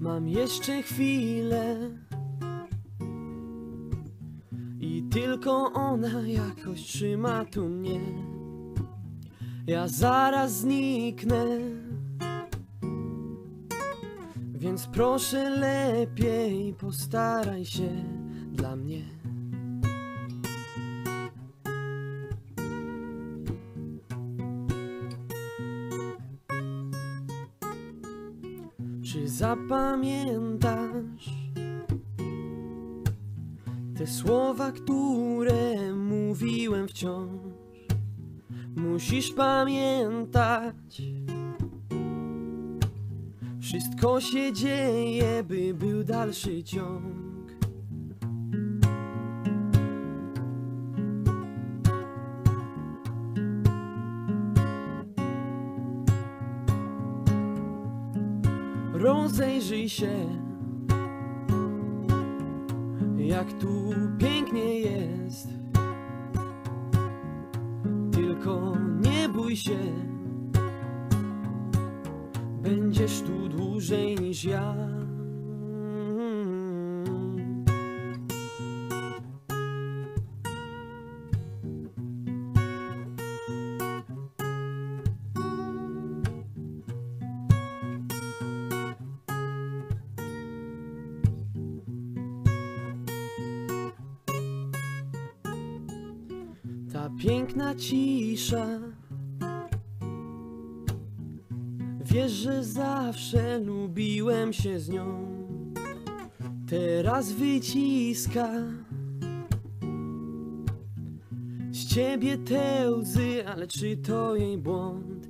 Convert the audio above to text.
Mam jeszcze chwilę i tylko ona jakoś trzyma tu mnie. Ja zaraz zniknę, więc proszę lepiej postaraj się dla mnie. Czy zapamiętasz te słowa, które mówiłem wciąż? Musisz pamiętać, wszystko się dzieje, by był dalszy ciąg. Rozejrzyj się, jak tu pięknie jest. Tylko nie bój się, będziesz tu dłużej niż ja. Ta piękna cisza. Wiesz, że zawsze lubiłem się z nią. Teraz wyciska. Z ciebie te łzy, ale czy to jej błąd?